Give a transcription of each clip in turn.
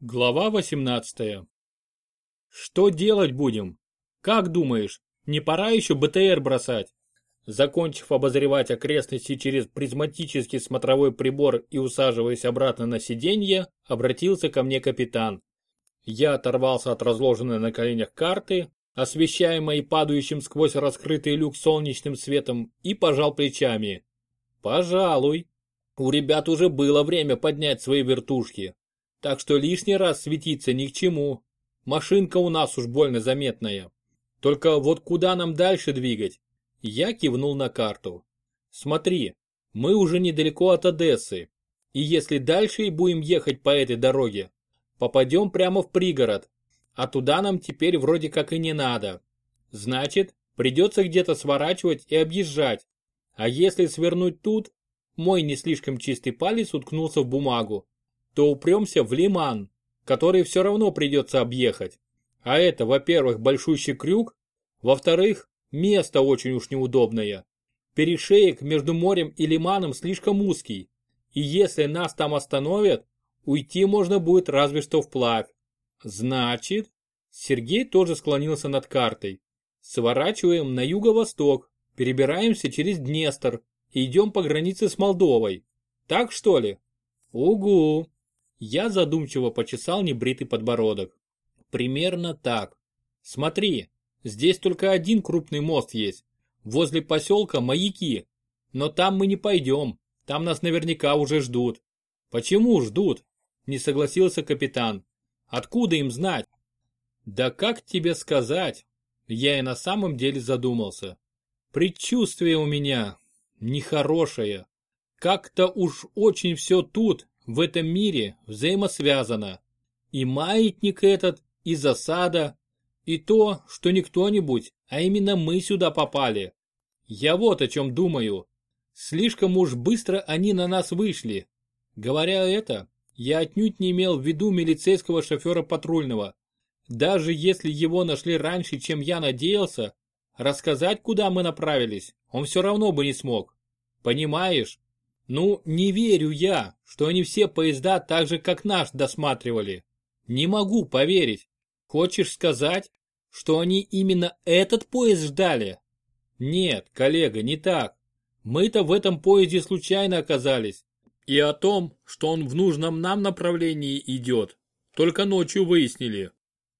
Глава 18. Что делать будем? Как думаешь, не пора еще БТР бросать? Закончив обозревать окрестности через призматический смотровой прибор и усаживаясь обратно на сиденье, обратился ко мне капитан. Я оторвался от разложенной на коленях карты, освещаемой падающим сквозь раскрытый люк солнечным светом, и пожал плечами. Пожалуй. У ребят уже было время поднять свои вертушки, так что лишний раз светиться ни к чему. Машинка у нас уж больно заметная. Только вот куда нам дальше двигать? Я кивнул на карту. Смотри, мы уже недалеко от Одессы. И если дальше и будем ехать по этой дороге, попадем прямо в пригород. А туда нам теперь вроде как и не надо. Значит, придется где-то сворачивать и объезжать. А если свернуть тут, мой не слишком чистый палец уткнулся в бумагу, то упремся в лиман, который все равно придется объехать. А это, во-первых, большущий крюк, во-вторых, место очень уж неудобное. Перешеек между морем и лиманом слишком узкий, и если нас там остановят, уйти можно будет разве что вплавь. Значит, Сергей тоже склонился над картой. Сворачиваем на юго-восток, перебираемся через Днестр и идем по границе с Молдовой. Так что ли? Угу. Я задумчиво почесал небритый подбородок. Примерно так. Смотри, здесь только один крупный мост есть. Возле поселка маяки. Но там мы не пойдем. Там нас наверняка уже ждут. Почему ждут? Не согласился капитан. Откуда им знать? Да как тебе сказать? Я и на самом деле задумался. Предчувствие у меня нехорошее. Как-то уж очень все тут, в этом мире взаимосвязано. И маятник этот, и засада, и то, что не кто-нибудь, а именно мы сюда попали. Я вот о чем думаю. Слишком уж быстро они на нас вышли. Говоря это, я отнюдь не имел в виду милицейского шофера патрульного. Даже если его нашли раньше, чем я надеялся, рассказать, куда мы направились, он все равно бы не смог. Понимаешь? Ну, не верю я, что они все поезда так же, как наш, досматривали. Не могу поверить. Хочешь сказать, что они именно этот поезд ждали? Нет, коллега, не так. Мы-то в этом поезде случайно оказались. И о том, что он в нужном нам направлении идет, только ночью выяснили.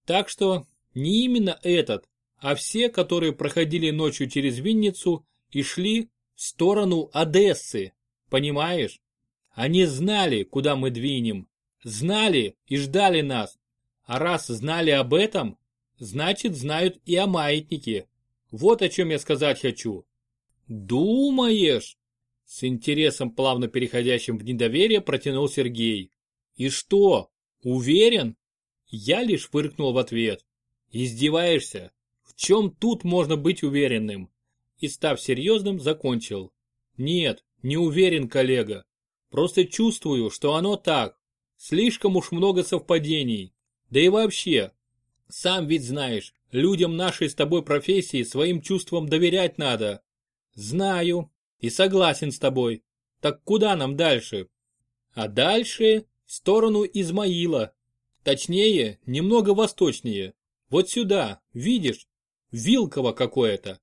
Так что не именно этот, а все, которые проходили ночью через Винницу и шли в сторону Одессы. Понимаешь? Они знали, куда мы двинем. Знали и ждали нас. А раз знали об этом, значит знают и о маятнике. Вот о чем я сказать хочу. Думаешь? С интересом, плавно переходящим в недоверие, протянул Сергей. И что, уверен? Я лишь фыркнул в ответ. Издеваешься? В чем тут можно быть уверенным? И став серьезным, закончил. Нет, не уверен, коллега. Просто чувствую, что оно так. Слишком уж много совпадений. Да и вообще, сам ведь знаешь, людям нашей с тобой профессии своим чувствам доверять надо. Знаю и согласен с тобой. Так куда нам дальше? А дальше в сторону Измаила. Точнее, немного восточнее. Вот сюда, видишь? Вилково какое-то.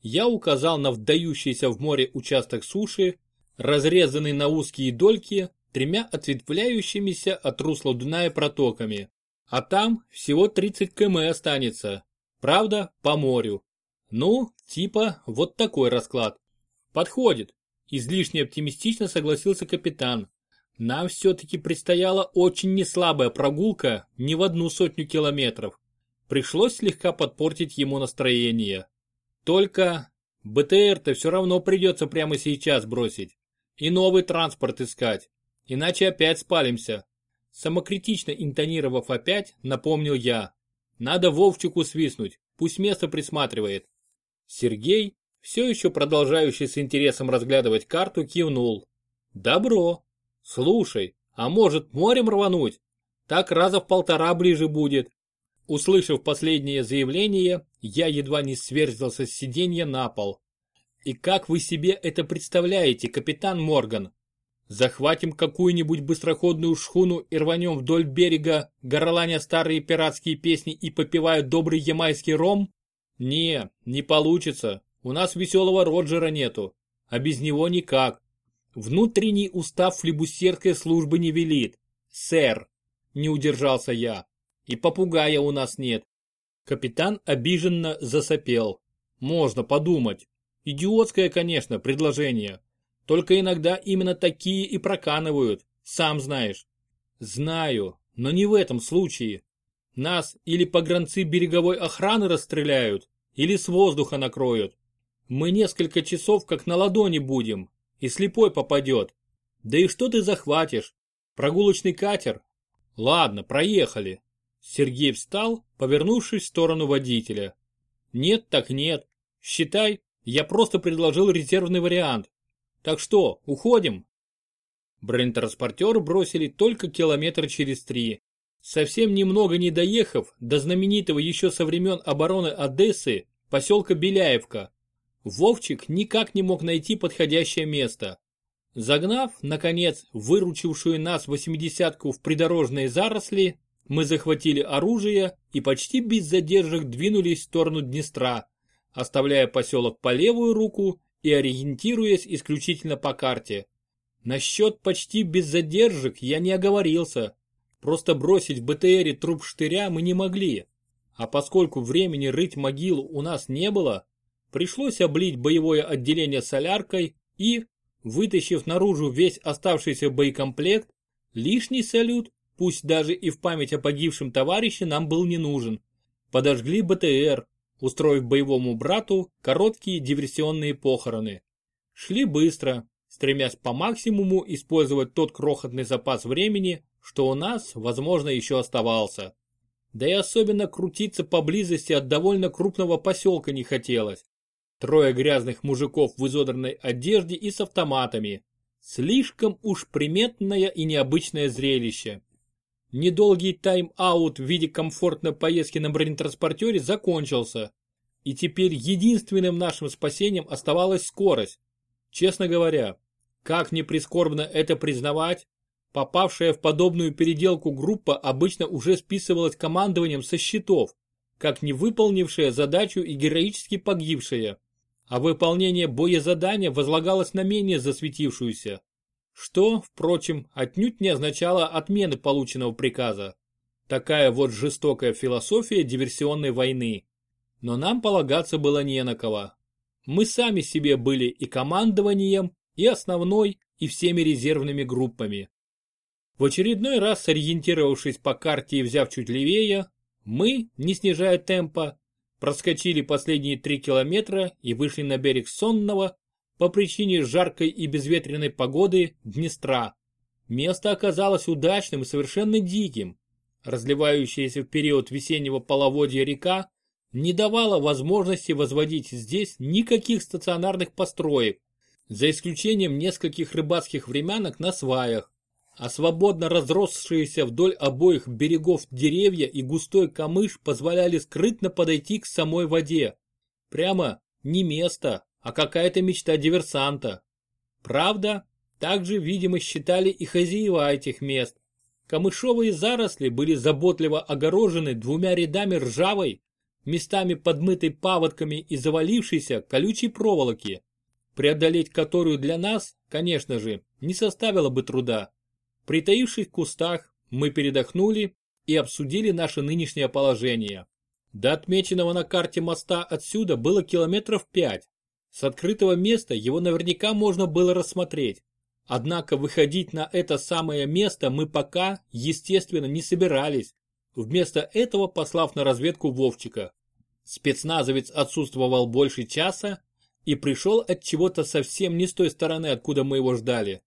Я указал на вдающийся в море участок суши, разрезанный на узкие дольки тремя ответвляющимися от русла Дуная протоками. А там всего 30 км останется. Правда, по морю. Ну, типа, вот такой расклад. Подходит. Излишне оптимистично согласился капитан. Нам все-таки предстояла очень неслабая прогулка не в одну сотню километров. Пришлось слегка подпортить ему настроение. Только БТР-то все равно придется прямо сейчас бросить. И новый транспорт искать. Иначе опять спалимся. Самокритично интонировав опять, напомнил я. Надо Вовчику свистнуть, пусть место присматривает. Сергей, все еще продолжающий с интересом разглядывать карту, кивнул. Добро. Слушай, а может морем рвануть? Так раза в полтора ближе будет. Услышав последнее заявление, я едва не сверзился с сиденья на пол. И как вы себе это представляете, капитан Морган? Захватим какую-нибудь быстроходную шхуну и рванем вдоль берега, горланя старые пиратские песни и попивая добрый ямайский ром? Не, не получится. У нас веселого Роджера нету. А без него никак. Внутренний устав флебустерской службы не велит. Сэр, не удержался я. И попугая у нас нет. Капитан обиженно засопел. Можно подумать. Идиотское, конечно, предложение. Только иногда именно такие и проканывают, сам знаешь. Знаю, но не в этом случае. Нас или погранцы береговой охраны расстреляют, или с воздуха накроют. Мы несколько часов как на ладони будем, и слепой попадет. Да и что ты захватишь? Прогулочный катер? Ладно, проехали. Сергей встал, повернувшись в сторону водителя. Нет так нет. Считай, я просто предложил резервный вариант. Так что, уходим? Бронетранспортер бросили только километр через три. Совсем немного не доехав до знаменитого еще со времен обороны Одессы поселка Беляевка, Вовчик никак не мог найти подходящее место. Загнав, наконец, выручившую нас восьмидесятку в придорожные заросли, мы захватили оружие и почти без задержек двинулись в сторону Днестра, оставляя поселок по левую руку и ориентируясь исключительно по карте. Насчет почти без задержек я не оговорился. Просто бросить в БТРе труп штыря мы не могли. А поскольку времени рыть могилу у нас не было, пришлось облить боевое отделение соляркой и, вытащив наружу весь оставшийся боекомплект, лишний салют, пусть даже и в память о погибшем товарище, нам был не нужен. Подожгли БТР, устроив боевому брату короткие диверсионные похороны. Шли быстро, стремясь по максимуму использовать тот крохотный запас времени, что у нас, возможно, еще оставался. Да и особенно крутиться поблизости от довольно крупного поселка не хотелось. Трое грязных мужиков в изодранной одежде и с автоматами. Слишком уж приметное и необычное зрелище. Недолгий тайм-аут в виде комфортной поездки на бронетранспортере закончился. И теперь единственным нашим спасением оставалась скорость. Честно говоря, как ни прискорбно это признавать, попавшая в подобную переделку группа обычно уже списывалась командованием со счетов, как не выполнившая задачу и героически погибшая а выполнение боезадания возлагалось на менее засветившуюся, что, впрочем, отнюдь не означало отмены полученного приказа. Такая вот жестокая философия диверсионной войны. Но нам полагаться было не на кого. Мы сами себе были и командованием, и основной, и всеми резервными группами. В очередной раз сориентировавшись по карте и взяв чуть левее, мы, не снижая темпа, проскочили последние три километра и вышли на берег сонного, по причине жаркой и безветренной погоды, Днестра. Место оказалось удачным и совершенно диким. Разливающаяся в период весеннего половодья река не давала возможности возводить здесь никаких стационарных построек, за исключением нескольких рыбацких времянок на сваях а свободно разросшиеся вдоль обоих берегов деревья и густой камыш позволяли скрытно подойти к самой воде. Прямо не место, а какая-то мечта диверсанта. Правда, также, видимо, считали и хозяева этих мест. Камышовые заросли были заботливо огорожены двумя рядами ржавой, местами подмытой паводками и завалившейся колючей проволоки, преодолеть которую для нас, конечно же, не составило бы труда. Притаившись в кустах, мы передохнули и обсудили наше нынешнее положение. До отмеченного на карте моста отсюда было километров пять. С открытого места его наверняка можно было рассмотреть. Однако выходить на это самое место мы пока, естественно, не собирались, вместо этого послав на разведку Вовчика. Спецназовец отсутствовал больше часа и пришел от чего-то совсем не с той стороны, откуда мы его ждали.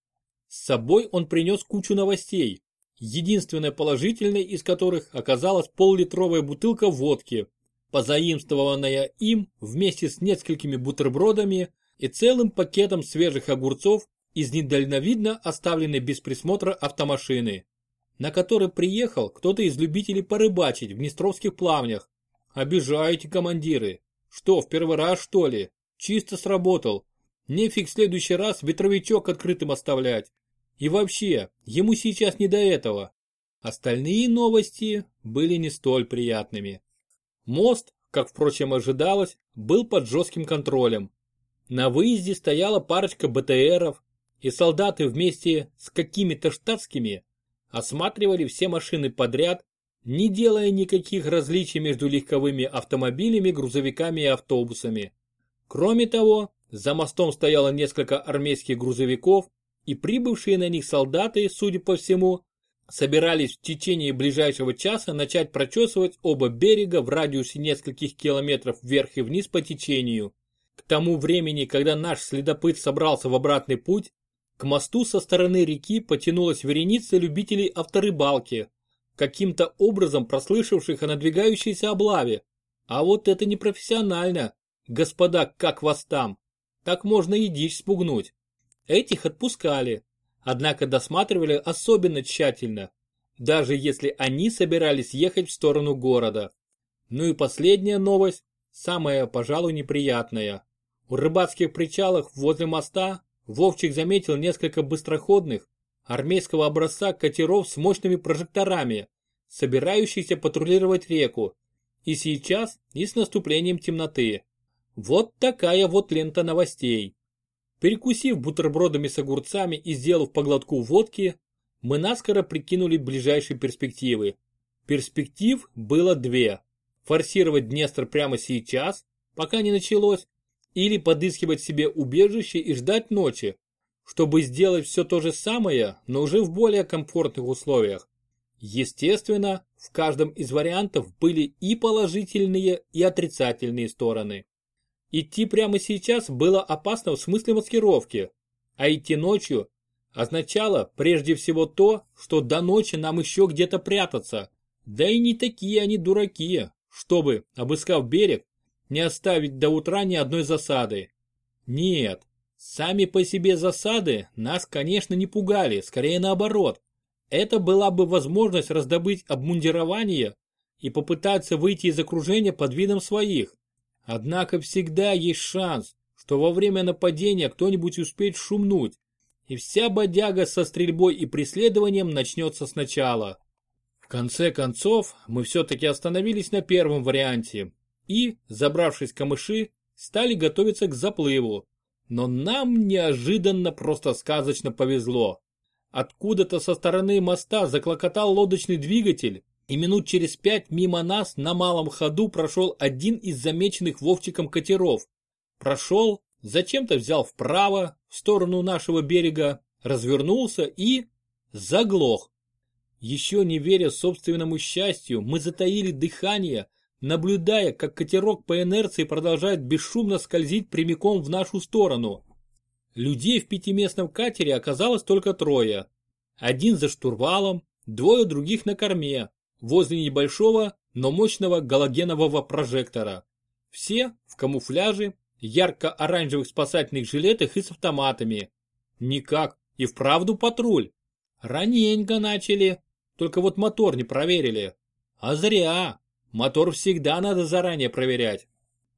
С собой он принес кучу новостей, единственной положительной из которых оказалась поллитровая бутылка водки, позаимствованная им вместе с несколькими бутербродами и целым пакетом свежих огурцов из недальновидно оставленной без присмотра автомашины, на которой приехал кто-то из любителей порыбачить в Днестровских плавнях. Обижаете, командиры. Что, в первый раз, что ли? Чисто сработал. Нефиг в следующий раз ветровичок открытым оставлять. И вообще, ему сейчас не до этого. Остальные новости были не столь приятными. Мост, как впрочем ожидалось, был под жестким контролем. На выезде стояла парочка БТРов, и солдаты вместе с какими-то штатскими осматривали все машины подряд, не делая никаких различий между легковыми автомобилями, грузовиками и автобусами. Кроме того, за мостом стояло несколько армейских грузовиков, и прибывшие на них солдаты, судя по всему, собирались в течение ближайшего часа начать прочесывать оба берега в радиусе нескольких километров вверх и вниз по течению. К тому времени, когда наш следопыт собрался в обратный путь, к мосту со стороны реки потянулась вереница любителей авторыбалки, каким-то образом прослышавших о надвигающейся облаве. А вот это не профессионально, господа, как вас там. Так можно и дичь спугнуть. Этих отпускали, однако досматривали особенно тщательно, даже если они собирались ехать в сторону города. Ну и последняя новость, самая, пожалуй, неприятная. У рыбацких причалах возле моста Вовчик заметил несколько быстроходных армейского образца катеров с мощными прожекторами, собирающихся патрулировать реку, и сейчас, и с наступлением темноты. Вот такая вот лента новостей. Перекусив бутербродами с огурцами и сделав поглотку водки, мы наскоро прикинули ближайшие перспективы. Перспектив было две. Форсировать Днестр прямо сейчас, пока не началось, или подыскивать себе убежище и ждать ночи, чтобы сделать все то же самое, но уже в более комфортных условиях. Естественно, в каждом из вариантов были и положительные, и отрицательные стороны. Идти прямо сейчас было опасно в смысле маскировки, а идти ночью означало прежде всего то, что до ночи нам еще где-то прятаться. Да и не такие они дураки, чтобы, обыскав берег, не оставить до утра ни одной засады. Нет, сами по себе засады нас, конечно, не пугали, скорее наоборот. Это была бы возможность раздобыть обмундирование и попытаться выйти из окружения под видом своих. Однако всегда есть шанс, что во время нападения кто-нибудь успеет шумнуть, и вся бодяга со стрельбой и преследованием начнется сначала. В конце концов, мы все-таки остановились на первом варианте и, забравшись в камыши, стали готовиться к заплыву. Но нам неожиданно просто сказочно повезло. Откуда-то со стороны моста заклокотал лодочный двигатель, и минут через пять мимо нас на малом ходу прошел один из замеченных Вовчиком катеров. Прошел, зачем-то взял вправо, в сторону нашего берега, развернулся и... заглох. Еще не веря собственному счастью, мы затаили дыхание, наблюдая, как катерок по инерции продолжает бесшумно скользить прямиком в нашу сторону. Людей в пятиместном катере оказалось только трое. Один за штурвалом, двое других на корме, возле небольшого, но мощного галогенового прожектора. Все в камуфляже, ярко-оранжевых спасательных жилетах и с автоматами. Никак, и вправду патруль. Раненько начали, только вот мотор не проверили. А зря, мотор всегда надо заранее проверять.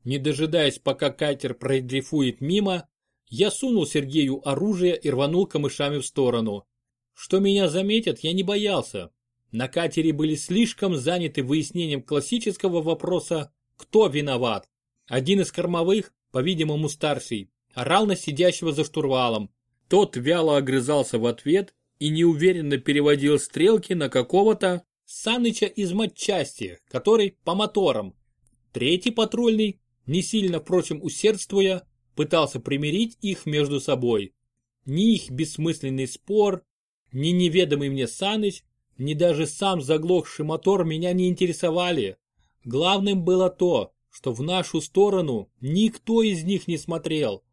Не дожидаясь, пока катер продрейфует мимо, я сунул Сергею оружие и рванул камышами в сторону. Что меня заметят, я не боялся. На катере были слишком заняты выяснением классического вопроса «Кто виноват?». Один из кормовых, по-видимому старший, орал на сидящего за штурвалом. Тот вяло огрызался в ответ и неуверенно переводил стрелки на какого-то Саныча из матчасти, который по моторам. Третий патрульный, не сильно, впрочем, усердствуя, пытался примирить их между собой. Ни их бессмысленный спор, ни неведомый мне Саныч ни даже сам заглохший мотор меня не интересовали. Главным было то, что в нашу сторону никто из них не смотрел.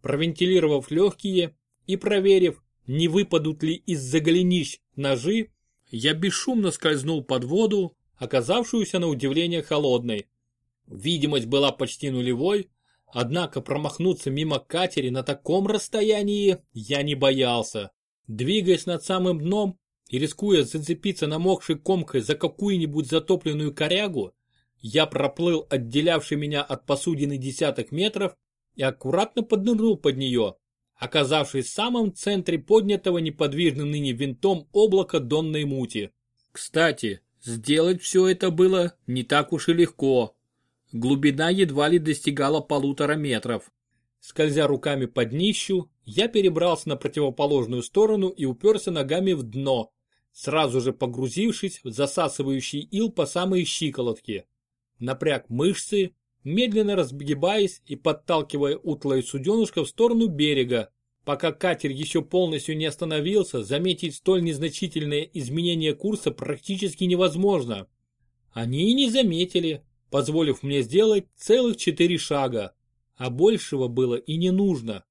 Провентилировав легкие и проверив, не выпадут ли из-за голенищ ножи, я бесшумно скользнул под воду, оказавшуюся на удивление холодной. Видимость была почти нулевой, однако промахнуться мимо катери на таком расстоянии я не боялся. Двигаясь над самым дном, и рискуя зацепиться намокшей комкой за какую-нибудь затопленную корягу, я проплыл отделявший меня от посудины десяток метров и аккуратно поднырнул под нее. оказавшись в самом центре поднятого неподвижным ныне винтом облака донной мути. Кстати, сделать все это было не так уж и легко. Глубина едва ли достигала полутора метров. Скользя руками под днищу, я перебрался на противоположную сторону и уперся ногами в дно, сразу же погрузившись в засасывающий ил по самые щиколотки. Напряг мышцы, медленно разгибаясь и подталкивая утлое суденышко в сторону берега, пока катер еще полностью не остановился, заметить столь незначительное изменение курса практически невозможно. Они и не заметили, позволив мне сделать целых четыре шага, а большего было и не нужно.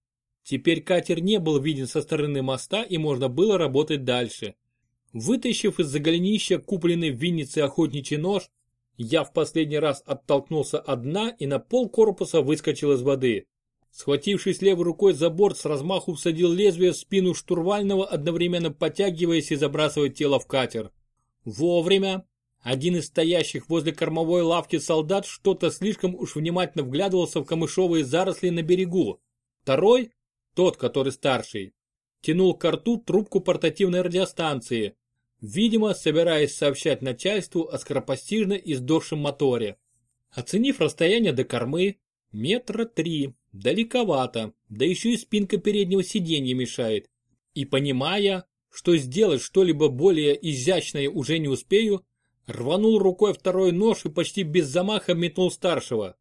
Теперь катер не был виден со стороны моста и можно было работать дальше. Вытащив из-за голенища купленный в Виннице охотничий нож, я в последний раз оттолкнулся от дна и на пол корпуса выскочил из воды. Схватившись левой рукой за борт, с размаху всадил лезвие в спину штурвального, одновременно подтягиваясь и забрасывая тело в катер. Вовремя. Один из стоящих возле кормовой лавки солдат что-то слишком уж внимательно вглядывался в камышовые заросли на берегу. Второй, тот, который старший, тянул к рту трубку портативной радиостанции, видимо, собираясь сообщать начальству о скоропостижно издохшем моторе. Оценив расстояние до кормы, метра три, далековато, да еще и спинка переднего сиденья мешает, и понимая, что сделать что-либо более изящное уже не успею, рванул рукой второй нож и почти без замаха метнул старшего.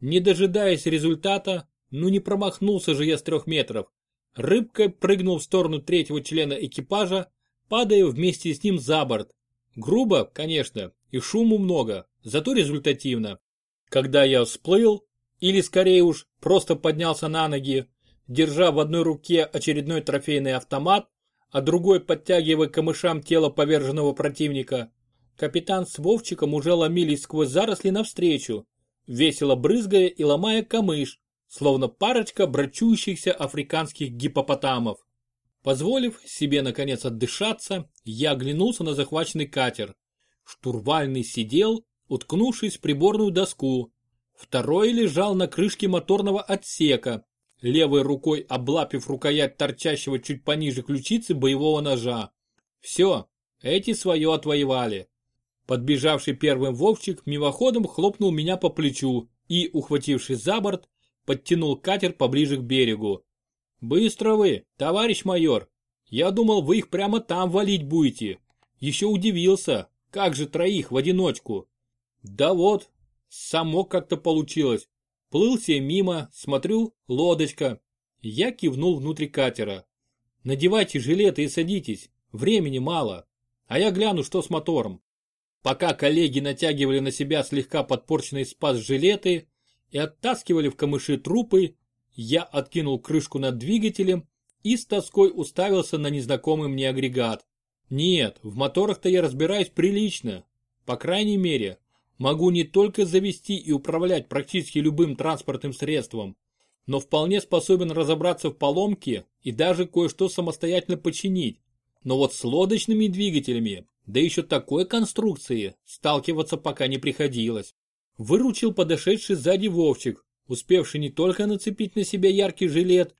Не дожидаясь результата, ну не промахнулся же я с трех метров, рыбкой прыгнул в сторону третьего члена экипажа, падая вместе с ним за борт. Грубо, конечно, и шуму много, зато результативно. Когда я всплыл, или скорее уж просто поднялся на ноги, держа в одной руке очередной трофейный автомат, а другой подтягивая камышам тело поверженного противника, капитан с Вовчиком уже ломились сквозь заросли навстречу, весело брызгая и ломая камыш, словно парочка брачующихся африканских гипопотамов. Позволив себе наконец отдышаться, я оглянулся на захваченный катер. Штурвальный сидел, уткнувшись в приборную доску. Второй лежал на крышке моторного отсека, левой рукой облапив рукоять торчащего чуть пониже ключицы боевого ножа. Все, эти свое отвоевали. Подбежавший первым Вовчик мимоходом хлопнул меня по плечу и, ухватившись за борт, подтянул катер поближе к берегу. «Быстро вы, товарищ майор! Я думал, вы их прямо там валить будете. Еще удивился, как же троих в одиночку?» «Да вот, само как-то получилось. Плыл себе мимо, смотрю, лодочка. Я кивнул внутрь катера. Надевайте жилеты и садитесь, времени мало. А я гляну, что с мотором. Пока коллеги натягивали на себя слегка подпорченный спас жилеты и оттаскивали в камыши трупы, я откинул крышку над двигателем и с тоской уставился на незнакомый мне агрегат. Нет, в моторах-то я разбираюсь прилично. По крайней мере, могу не только завести и управлять практически любым транспортным средством, но вполне способен разобраться в поломке и даже кое-что самостоятельно починить. Но вот с лодочными двигателями, да еще такой конструкции, сталкиваться пока не приходилось. Выручил подошедший сзади Вовчик, успевший не только нацепить на себя яркий жилет,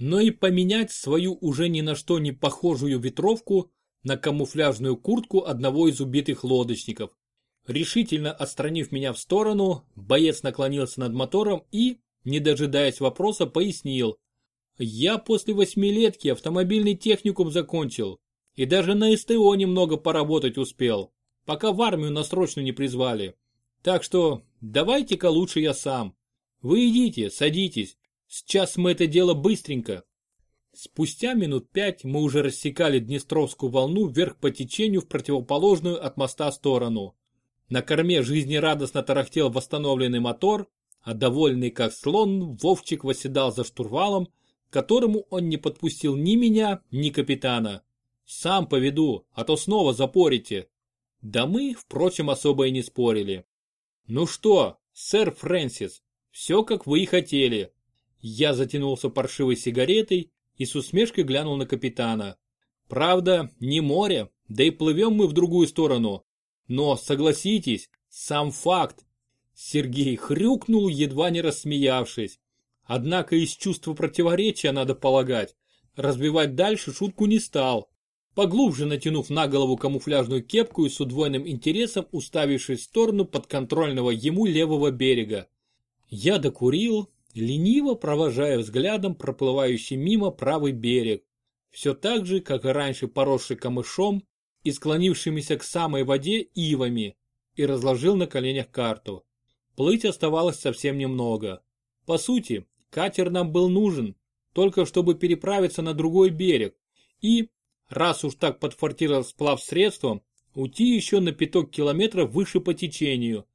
но и поменять свою уже ни на что не похожую ветровку на камуфляжную куртку одного из убитых лодочников. Решительно отстранив меня в сторону, боец наклонился над мотором и, не дожидаясь вопроса, пояснил. Я после восьмилетки автомобильный техникум закончил и даже на СТО немного поработать успел, пока в армию на срочно не призвали. Так что давайте-ка лучше я сам. Вы идите, садитесь. Сейчас мы это дело быстренько. Спустя минут пять мы уже рассекали Днестровскую волну вверх по течению в противоположную от моста сторону. На корме жизнерадостно тарахтел восстановленный мотор, а довольный как слон, Вовчик восседал за штурвалом, которому он не подпустил ни меня, ни капитана. Сам поведу, а то снова запорите. Да мы, впрочем, особо и не спорили. Ну что, сэр Фрэнсис, все как вы и хотели. Я затянулся паршивой сигаретой и с усмешкой глянул на капитана. Правда, не море, да и плывем мы в другую сторону. Но, согласитесь, сам факт. Сергей хрюкнул, едва не рассмеявшись. Однако из чувства противоречия, надо полагать, разбивать дальше шутку не стал. Поглубже натянув на голову камуфляжную кепку и с удвоенным интересом уставившись в сторону подконтрольного ему левого берега. Я докурил, лениво провожая взглядом проплывающий мимо правый берег. Все так же, как и раньше поросший камышом и склонившимися к самой воде ивами, и разложил на коленях карту. Плыть оставалось совсем немного. По сути, катер нам был нужен, только чтобы переправиться на другой берег. И, раз уж так подфартировал сплав средством, уйти еще на пяток километров выше по течению,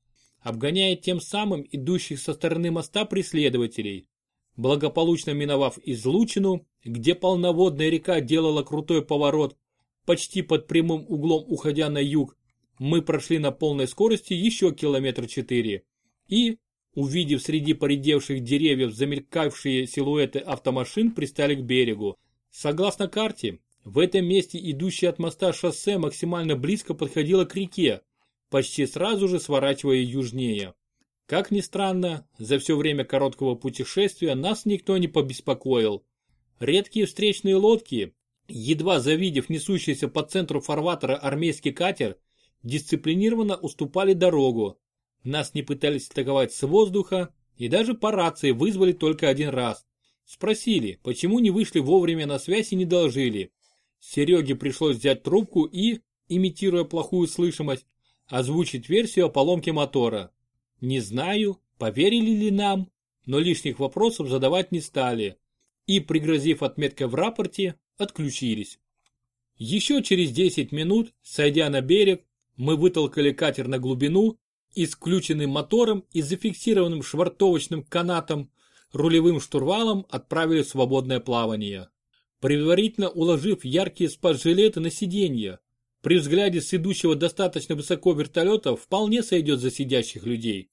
обгоняя тем самым идущих со стороны моста преследователей. Благополучно миновав излучину, где полноводная река делала крутой поворот, почти под прямым углом уходя на юг, мы прошли на полной скорости еще километр четыре. И, увидев среди поредевших деревьев замелькавшие силуэты автомашин, пристали к берегу. Согласно карте, в этом месте идущее от моста шоссе максимально близко подходило к реке, почти сразу же сворачивая южнее. Как ни странно, за все время короткого путешествия нас никто не побеспокоил. Редкие встречные лодки, едва завидев несущийся по центру фарватера армейский катер, дисциплинированно уступали дорогу. Нас не пытались атаковать с воздуха и даже по рации вызвали только один раз. Спросили, почему не вышли вовремя на связь и не доложили. Сереге пришлось взять трубку и, имитируя плохую слышимость, озвучить версию о поломке мотора. Не знаю, поверили ли нам, но лишних вопросов задавать не стали. И, пригрозив отметкой в рапорте, отключились. Еще через 10 минут, сойдя на берег, мы вытолкали катер на глубину и с включенным мотором и зафиксированным швартовочным канатом рулевым штурвалом отправили в свободное плавание. Предварительно уложив яркие спас-жилеты на сиденье, при взгляде с идущего достаточно высоко вертолета вполне сойдет за сидящих людей.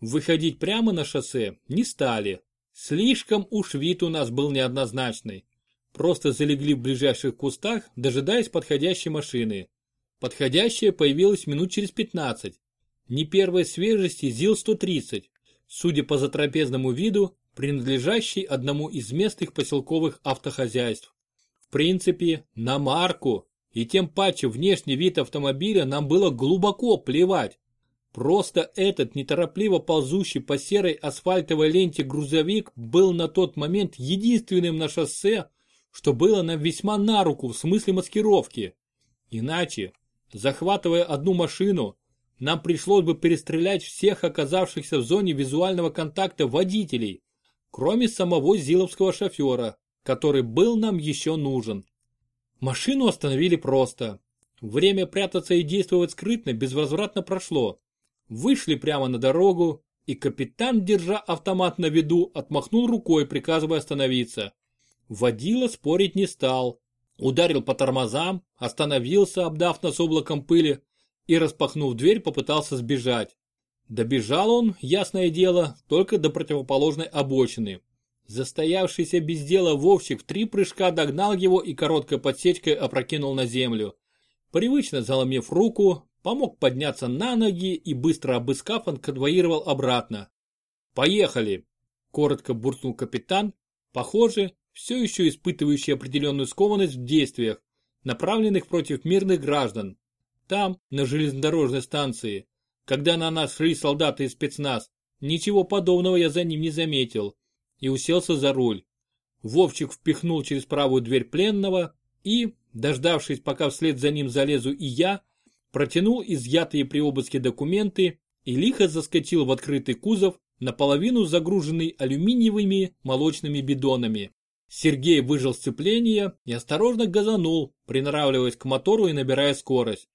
Выходить прямо на шоссе не стали. Слишком уж вид у нас был неоднозначный. Просто залегли в ближайших кустах, дожидаясь подходящей машины. Подходящая появилась минут через 15. Не первой свежести ЗИЛ-130, судя по затрапезному виду, принадлежащий одному из местных поселковых автохозяйств. В принципе, на марку и тем паче внешний вид автомобиля нам было глубоко плевать. Просто этот неторопливо ползущий по серой асфальтовой ленте грузовик был на тот момент единственным на шоссе, что было нам весьма на руку в смысле маскировки. Иначе Захватывая одну машину, нам пришлось бы перестрелять всех оказавшихся в зоне визуального контакта водителей, кроме самого зиловского шофера, который был нам еще нужен. Машину остановили просто. Время прятаться и действовать скрытно безвозвратно прошло. Вышли прямо на дорогу, и капитан, держа автомат на виду, отмахнул рукой, приказывая остановиться. Водила спорить не стал, Ударил по тормозам, остановился, обдав нас облаком пыли, и, распахнув дверь, попытался сбежать. Добежал он, ясное дело, только до противоположной обочины. Застоявшийся без дела Вовчик в три прыжка догнал его и короткой подсечкой опрокинул на землю. Привычно заломив руку, помог подняться на ноги и быстро обыскав, конвоировал обратно. «Поехали!» – коротко буркнул капитан. Похоже, все еще испытывающий определенную скованность в действиях, направленных против мирных граждан. Там, на железнодорожной станции, когда на нас шли солдаты и спецназ, ничего подобного я за ним не заметил и уселся за руль. Вовчик впихнул через правую дверь пленного и, дождавшись, пока вслед за ним залезу и я, протянул изъятые при обыске документы и лихо заскочил в открытый кузов, наполовину загруженный алюминиевыми молочными бидонами. Сергей выжил сцепление и осторожно газанул, приноравливаясь к мотору и набирая скорость.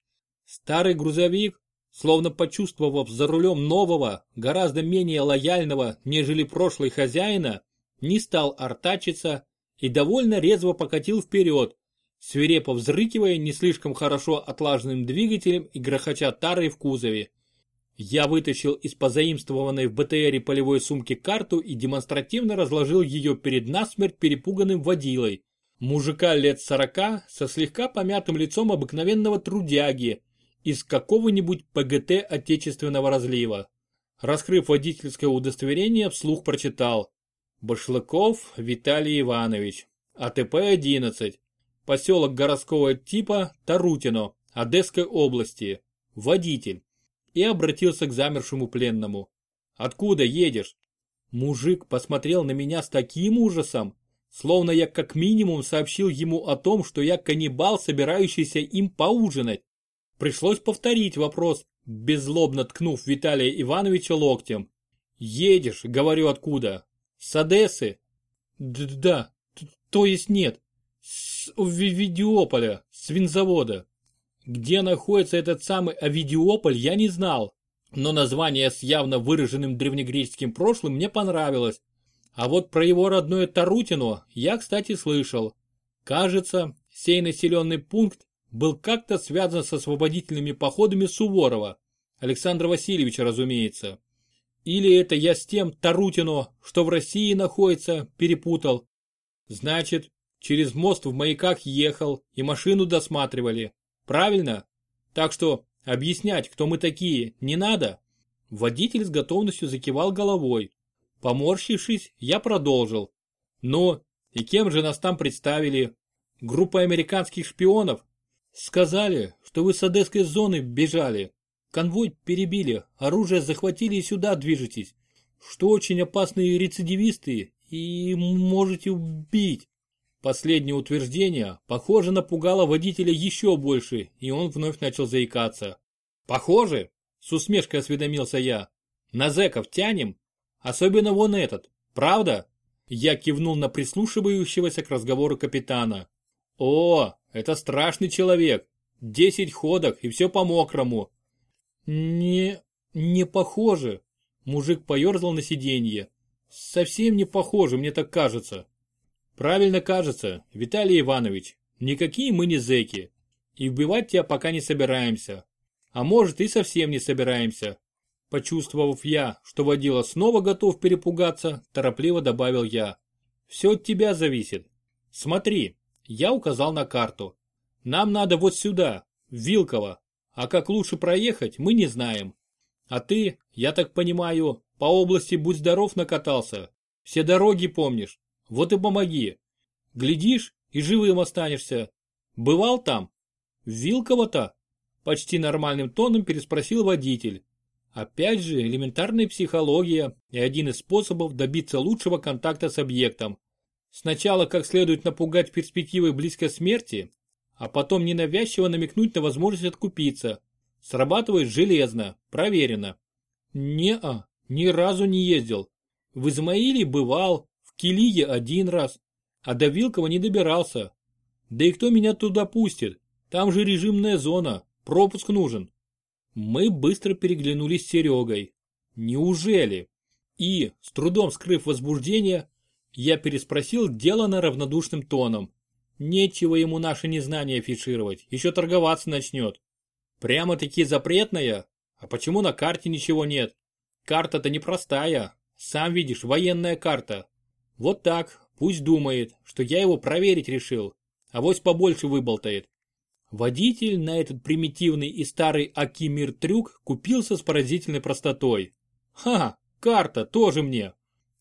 Старый грузовик, словно почувствовав за рулем нового, гораздо менее лояльного, нежели прошлый хозяина, не стал артачиться и довольно резво покатил вперед, свирепо взрыкивая не слишком хорошо отлаженным двигателем и грохоча тарой в кузове. Я вытащил из позаимствованной в БТРе полевой сумки карту и демонстративно разложил ее перед насмерть перепуганным водилой. Мужика лет сорока со слегка помятым лицом обыкновенного трудяги из какого-нибудь ПГТ отечественного разлива. Раскрыв водительское удостоверение, вслух прочитал. Башлыков Виталий Иванович. АТП-11. Поселок городского типа Тарутино, Одесской области. Водитель. И обратился к замершему пленному. Откуда едешь? Мужик посмотрел на меня с таким ужасом, словно я как минимум сообщил ему о том, что я каннибал, собирающийся им поужинать. Пришлось повторить вопрос, беззлобно ткнув Виталия Ивановича локтем. «Едешь, говорю, откуда? С Одессы?» «Да, то есть нет. С Овидиополя, с винзавода. Где находится этот самый Овидиополь, я не знал. Но название с явно выраженным древнегреческим прошлым мне понравилось. А вот про его родное Тарутино я, кстати, слышал. Кажется, сей населенный пункт был как-то связан с освободительными походами Суворова, Александра Васильевича, разумеется. Или это я с тем Тарутино, что в России находится, перепутал. Значит, через мост в маяках ехал и машину досматривали. Правильно? Так что объяснять, кто мы такие, не надо. Водитель с готовностью закивал головой. Поморщившись, я продолжил. Ну, и кем же нас там представили? Группа американских шпионов? Сказали, что вы с одесской зоны бежали. Конвой перебили, оружие захватили и сюда движетесь. Что очень опасные рецидивисты и можете убить. Последнее утверждение, похоже, напугало водителя еще больше, и он вновь начал заикаться. «Похоже?» – с усмешкой осведомился я. «На зэков тянем? Особенно вон этот, правда?» Я кивнул на прислушивающегося к разговору капитана. «О, это страшный человек. Десять ходок и все по-мокрому». «Не... не похоже». Мужик поерзал на сиденье. «Совсем не похоже, мне так кажется». «Правильно кажется, Виталий Иванович. Никакие мы не зэки. И убивать тебя пока не собираемся. А может и совсем не собираемся». Почувствовав я, что водила снова готов перепугаться, торопливо добавил я. «Все от тебя зависит. Смотри, я указал на карту. Нам надо вот сюда, в Вилково. А как лучше проехать, мы не знаем. А ты, я так понимаю, по области будь здоров накатался. Все дороги помнишь. Вот и помоги. Глядишь, и живым останешься. Бывал там? В Вилково-то? Почти нормальным тоном переспросил водитель. Опять же, элементарная психология и один из способов добиться лучшего контакта с объектом. Сначала как следует напугать перспективой близкой смерти, а потом ненавязчиво намекнуть на возможность откупиться. Срабатывает железно, проверено. Не-а, ни разу не ездил. В Измаиле бывал, в Килие один раз, а до Вилкова не добирался. Да и кто меня туда пустит? Там же режимная зона, пропуск нужен. Мы быстро переглянулись с Серегой. Неужели? И, с трудом скрыв возбуждение, я переспросил делано равнодушным тоном. Нечего ему наше незнание афишировать, еще торговаться начнет. Прямо-таки запретная? А почему на карте ничего нет? Карта-то непростая, сам видишь, военная карта. Вот так, пусть думает, что я его проверить решил, а вось побольше выболтает. Водитель на этот примитивный и старый Акимир трюк купился с поразительной простотой. Ха, карта тоже мне,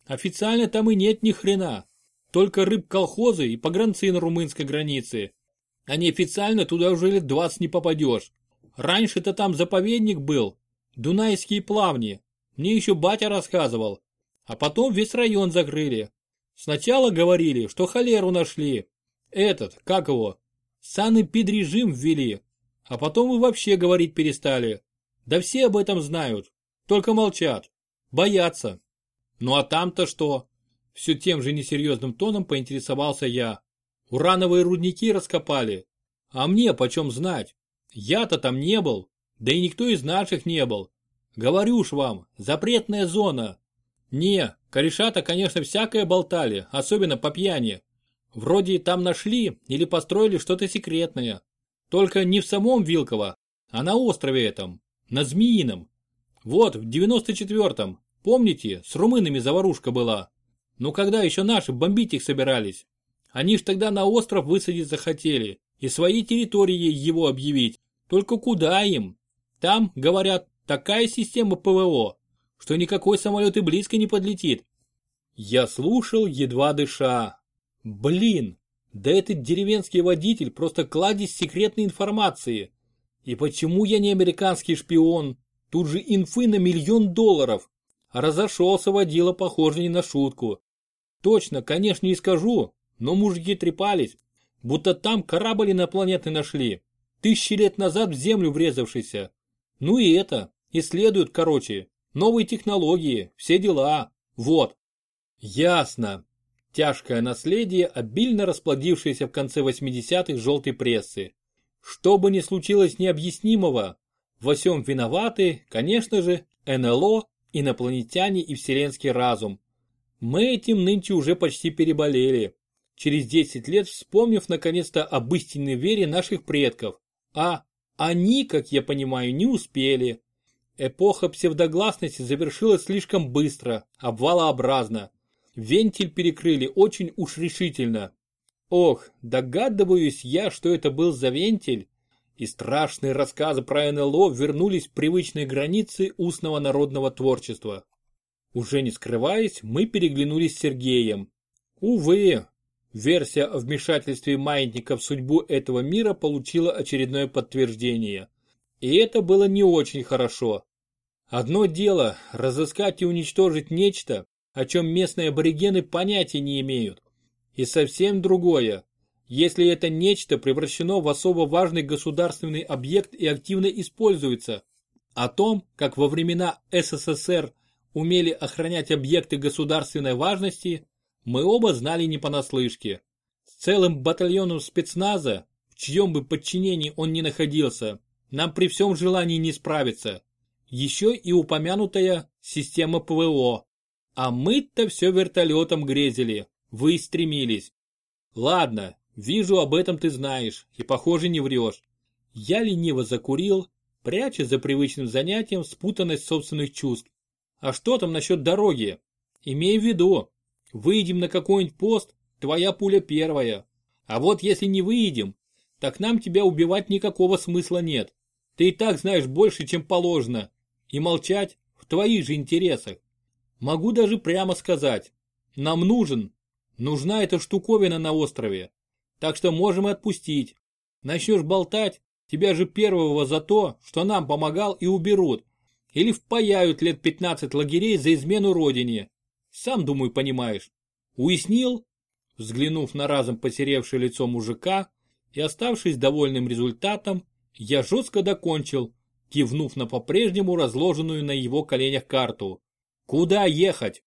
Официально там и нет ни хрена. Только рыб-колхозы и погранцы на румынской границе. А неофициально туда уже лет 20 не попадешь. Раньше-то там заповедник был. Дунайские плавни. Мне еще батя рассказывал. А потом весь район закрыли. Сначала говорили, что холеру нашли. Этот, как его, санэпидрежим ввели. А потом и вообще говорить перестали. Да все об этом знают. Только молчат. Боятся. Ну а там-то что? Все тем же несерьезным тоном поинтересовался я. Урановые рудники раскопали. А мне почем знать? Я-то там не был. Да и никто из наших не был. Говорю ж вам, запретная зона. Не, корешата, конечно, всякое болтали, особенно по пьяни. Вроде там нашли или построили что-то секретное. Только не в самом Вилково, а на острове этом, на Змеином. Вот, в 94-м, Помните, с румынами заварушка была? Ну когда еще наши бомбить их собирались? Они ж тогда на остров высадить захотели и свои территории его объявить. Только куда им? Там, говорят, такая система ПВО, что никакой самолет и близко не подлетит. Я слушал, едва дыша. Блин, да этот деревенский водитель просто кладезь секретной информации. И почему я не американский шпион? Тут же инфы на миллион долларов. Разошелся водила, похоже, не на шутку. Точно, конечно, не скажу, но мужики трепались, будто там корабль инопланетный нашли, тысячи лет назад в землю врезавшийся. Ну и это, исследуют, короче, новые технологии, все дела, вот. Ясно. Тяжкое наследие, обильно расплодившееся в конце 80-х желтой прессы. Что бы ни случилось необъяснимого, во всем виноваты, конечно же, НЛО, инопланетяне и вселенский разум. Мы этим нынче уже почти переболели, через 10 лет вспомнив наконец-то об истинной вере наших предков. А они, как я понимаю, не успели. Эпоха псевдогласности завершилась слишком быстро, обвалообразно. Вентиль перекрыли очень уж решительно. Ох, догадываюсь я, что это был за вентиль, и страшные рассказы про НЛО вернулись в привычные границы устного народного творчества. Уже не скрываясь, мы переглянулись с Сергеем. Увы, версия о вмешательстве маятника в судьбу этого мира получила очередное подтверждение. И это было не очень хорошо. Одно дело – разыскать и уничтожить нечто, о чем местные аборигены понятия не имеют. И совсем другое, если это нечто превращено в особо важный государственный объект и активно используется. О том, как во времена СССР умели охранять объекты государственной важности, мы оба знали не понаслышке. С целым батальоном спецназа, в чьем бы подчинении он ни находился, нам при всем желании не справиться еще и упомянутая система ПВО. А мы-то все вертолетом грезили, вы стремились. Ладно, вижу, об этом ты знаешь, и похоже не врешь. Я лениво закурил, пряча за привычным занятием спутанность собственных чувств. А что там насчет дороги? Имей в виду, выйдем на какой-нибудь пост, твоя пуля первая. А вот если не выйдем, так нам тебя убивать никакого смысла нет. Ты и так знаешь больше, чем положено. И молчать в твоих же интересах. Могу даже прямо сказать. Нам нужен. Нужна эта штуковина на острове. Так что можем отпустить. Начнешь болтать, тебя же первого за то, что нам помогал и уберут. Или впаяют лет 15 лагерей за измену родине. Сам, думаю, понимаешь. Уяснил? Взглянув на разом посеревшее лицо мужика и оставшись довольным результатом, я жестко докончил, кивнув на по-прежнему разложенную на его коленях карту. «Куда ехать?»